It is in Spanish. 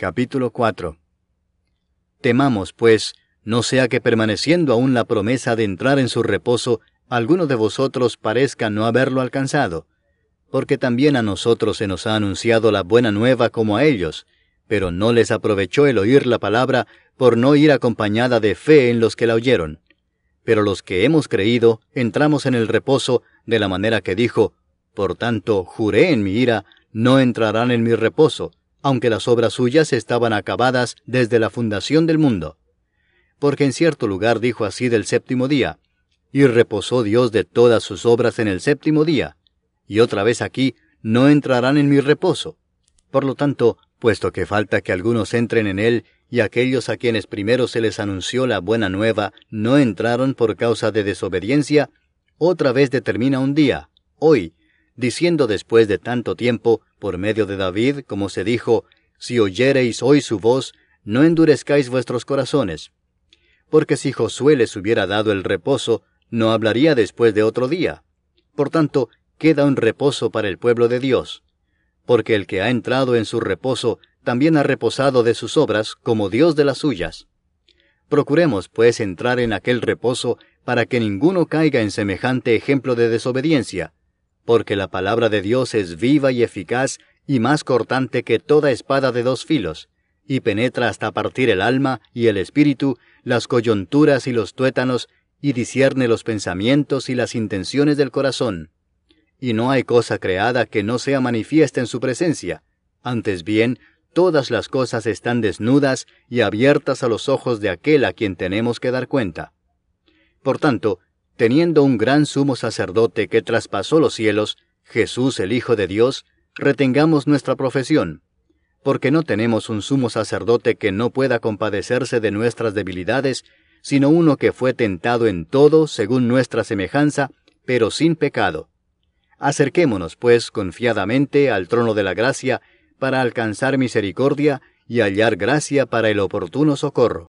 Capítulo 4 Temamos, pues, no sea que permaneciendo aún la promesa de entrar en su reposo, alguno de vosotros parezca no haberlo alcanzado, porque también a nosotros se nos ha anunciado la buena nueva como a ellos, pero no les aprovechó el oír la palabra por no ir acompañada de fe en los que la oyeron. Pero los que hemos creído entramos en el reposo de la manera que dijo, Por tanto, juré en mi ira, no entrarán en mi reposo, aunque las obras suyas estaban acabadas desde la fundación del mundo. Porque en cierto lugar dijo así del séptimo día, y reposó Dios de todas sus obras en el séptimo día, y otra vez aquí, no entrarán en mi reposo. Por lo tanto, puesto que falta que algunos entren en él, y aquellos a quienes primero se les anunció la buena nueva no entraron por causa de desobediencia, otra vez determina un día, hoy, diciendo después de tanto tiempo, por medio de David, como se dijo, si oyereis hoy su voz, no endurezcáis vuestros corazones. Porque si Josué les hubiera dado el reposo, no hablaría después de otro día. Por tanto, queda un reposo para el pueblo de Dios. Porque el que ha entrado en su reposo también ha reposado de sus obras como Dios de las suyas. Procuremos, pues, entrar en aquel reposo para que ninguno caiga en semejante ejemplo de desobediencia, porque la palabra de Dios es viva y eficaz y más cortante que toda espada de dos filos, y penetra hasta partir el alma y el espíritu, las coyunturas y los tuétanos, y discierne los pensamientos y las intenciones del corazón y no hay cosa creada que no sea manifiesta en su presencia. Antes bien, todas las cosas están desnudas y abiertas a los ojos de aquel a quien tenemos que dar cuenta. Por tanto, teniendo un gran sumo sacerdote que traspasó los cielos, Jesús el Hijo de Dios, retengamos nuestra profesión, porque no tenemos un sumo sacerdote que no pueda compadecerse de nuestras debilidades, sino uno que fue tentado en todo según nuestra semejanza, pero sin pecado. Acerquémonos, pues, confiadamente al trono de la gracia, para alcanzar misericordia y hallar gracia para el oportuno socorro.